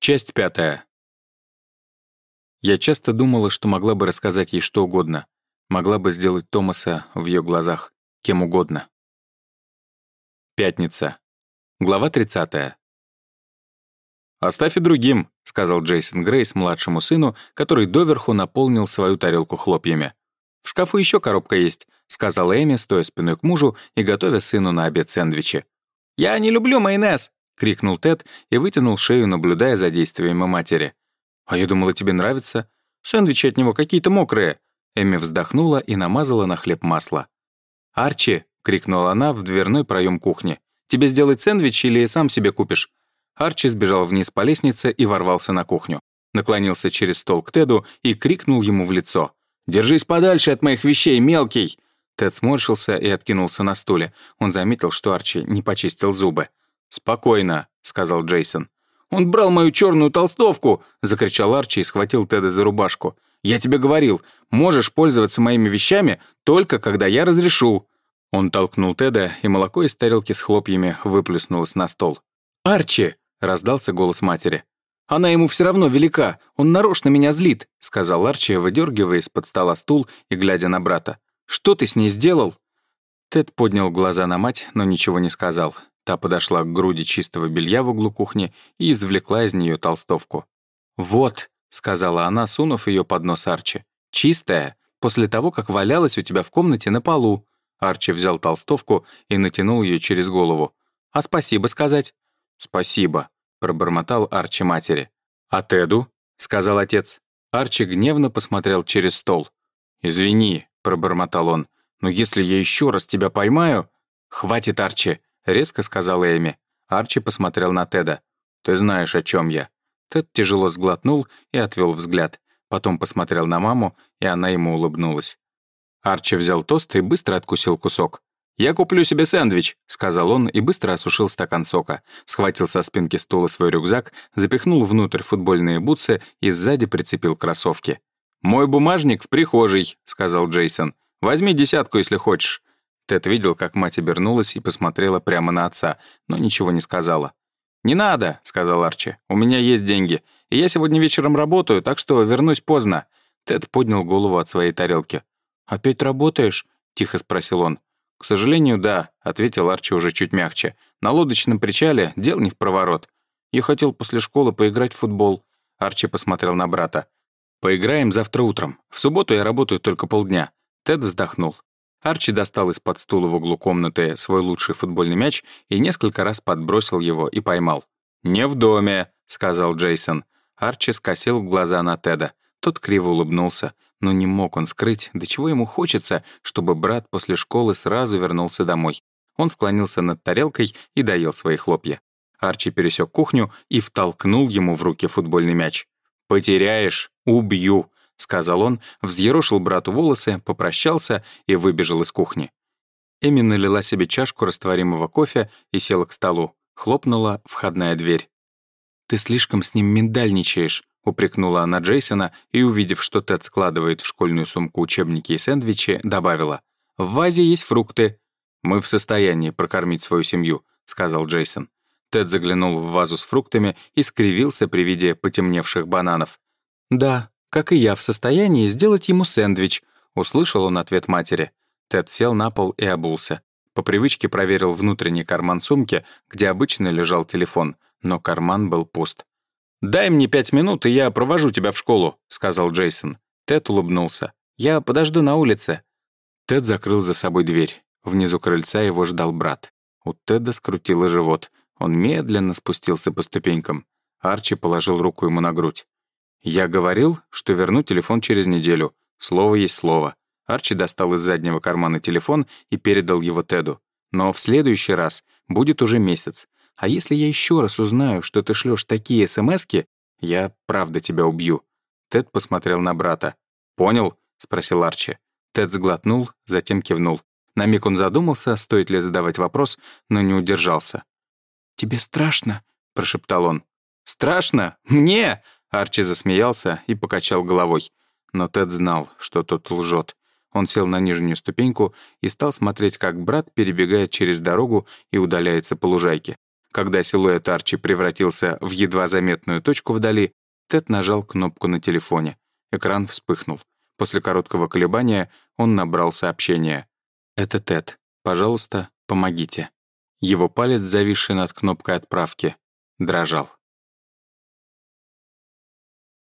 Часть пятая. Я часто думала, что могла бы рассказать ей что угодно. Могла бы сделать Томаса в ее глазах кем угодно. Пятница. Глава 30. «Оставь и другим», — сказал Джейсон Грейс младшему сыну, который доверху наполнил свою тарелку хлопьями. «В шкафу еще коробка есть», — сказала Эми, стоя спиной к мужу и готовя сыну на обед сэндвичи. «Я не люблю майонез», — крикнул Тед и вытянул шею, наблюдая за действиями матери. «А я думала, тебе нравится. Сэндвичи от него какие-то мокрые». Эми вздохнула и намазала на хлеб масло. «Арчи!» — крикнула она в дверной проем кухни. «Тебе сделать сэндвич или сам себе купишь?» Арчи сбежал вниз по лестнице и ворвался на кухню. Наклонился через стол к Теду и крикнул ему в лицо. «Держись подальше от моих вещей, мелкий!» Тед сморщился и откинулся на стуле. Он заметил, что Арчи не почистил зубы. «Спокойно», — сказал Джейсон. «Он брал мою черную толстовку!» — закричал Арчи и схватил Теда за рубашку. «Я тебе говорил, можешь пользоваться моими вещами только когда я разрешу». Он толкнул Теда, и молоко из тарелки с хлопьями выплюснулось на стол. «Арчи!» — раздался голос матери. «Она ему все равно велика, он нарочно меня злит», — сказал Арчи, выдергивая из-под стола стул и глядя на брата. «Что ты с ней сделал?» Тед поднял глаза на мать, но ничего не сказал. Та подошла к груди чистого белья в углу кухни и извлекла из нее толстовку. «Вот», — сказала она, сунув ее под нос Арчи. «Чистая, после того, как валялась у тебя в комнате на полу». Арчи взял толстовку и натянул ее через голову. «А спасибо сказать?» «Спасибо», — пробормотал Арчи матери. «А Теду?» — сказал отец. Арчи гневно посмотрел через стол. «Извини», — пробормотал он, «но если я еще раз тебя поймаю...» «Хватит, Арчи», — резко сказала Эми. Арчи посмотрел на Теда. «Ты знаешь, о чем я». Тед тяжело сглотнул и отвел взгляд. Потом посмотрел на маму, и она ему улыбнулась. Арчи взял тост и быстро откусил кусок. «Я куплю себе сэндвич», — сказал он и быстро осушил стакан сока. Схватил со спинки стула свой рюкзак, запихнул внутрь футбольные бутсы и сзади прицепил кроссовки. «Мой бумажник в прихожей», — сказал Джейсон. «Возьми десятку, если хочешь». Тед видел, как мать обернулась и посмотрела прямо на отца, но ничего не сказала. «Не надо», — сказал Арчи. «У меня есть деньги. И я сегодня вечером работаю, так что вернусь поздно». Тед поднял голову от своей тарелки. «Опять работаешь?» — тихо спросил он. «К сожалению, да», — ответил Арчи уже чуть мягче. «На лодочном причале дел не в проворот. Я хотел после школы поиграть в футбол». Арчи посмотрел на брата. «Поиграем завтра утром. В субботу я работаю только полдня». Тед вздохнул. Арчи достал из-под стула в углу комнаты свой лучший футбольный мяч и несколько раз подбросил его и поймал. «Не в доме», — сказал Джейсон. Арчи скосил глаза на Теда. Тот криво улыбнулся но не мог он скрыть, до чего ему хочется, чтобы брат после школы сразу вернулся домой. Он склонился над тарелкой и доел свои хлопья. Арчи пересек кухню и втолкнул ему в руки футбольный мяч. «Потеряешь — убью», — сказал он, взъерошил брату волосы, попрощался и выбежал из кухни. Эми налила себе чашку растворимого кофе и села к столу. Хлопнула входная дверь. «Ты слишком с ним миндальничаешь», упрекнула она Джейсона и, увидев, что Тед складывает в школьную сумку учебники и сэндвичи, добавила. «В вазе есть фрукты». «Мы в состоянии прокормить свою семью», — сказал Джейсон. Тед заглянул в вазу с фруктами и скривился при виде потемневших бананов. «Да, как и я, в состоянии сделать ему сэндвич», — услышал он ответ матери. Тед сел на пол и обулся. По привычке проверил внутренний карман сумки, где обычно лежал телефон, но карман был пуст. «Дай мне пять минут, и я провожу тебя в школу», — сказал Джейсон. Тед улыбнулся. «Я подожду на улице». Тед закрыл за собой дверь. Внизу крыльца его ждал брат. У Теда скрутило живот. Он медленно спустился по ступенькам. Арчи положил руку ему на грудь. «Я говорил, что верну телефон через неделю. Слово есть слово». Арчи достал из заднего кармана телефон и передал его Теду. «Но в следующий раз будет уже месяц. А если я еще раз узнаю, что ты шлешь такие смски, я правда тебя убью». Тед посмотрел на брата. «Понял?» — спросил Арчи. Тед сглотнул, затем кивнул. На миг он задумался, стоит ли задавать вопрос, но не удержался. «Тебе страшно?» — прошептал он. «Страшно? Мне?» — Арчи засмеялся и покачал головой. Но Тед знал, что тот лжет. Он сел на нижнюю ступеньку и стал смотреть, как брат перебегает через дорогу и удаляется по лужайке. Когда силуэт Арчи превратился в едва заметную точку вдали, Тед нажал кнопку на телефоне. Экран вспыхнул. После короткого колебания он набрал сообщение. «Это Тед. Пожалуйста, помогите». Его палец, зависший над кнопкой отправки, дрожал.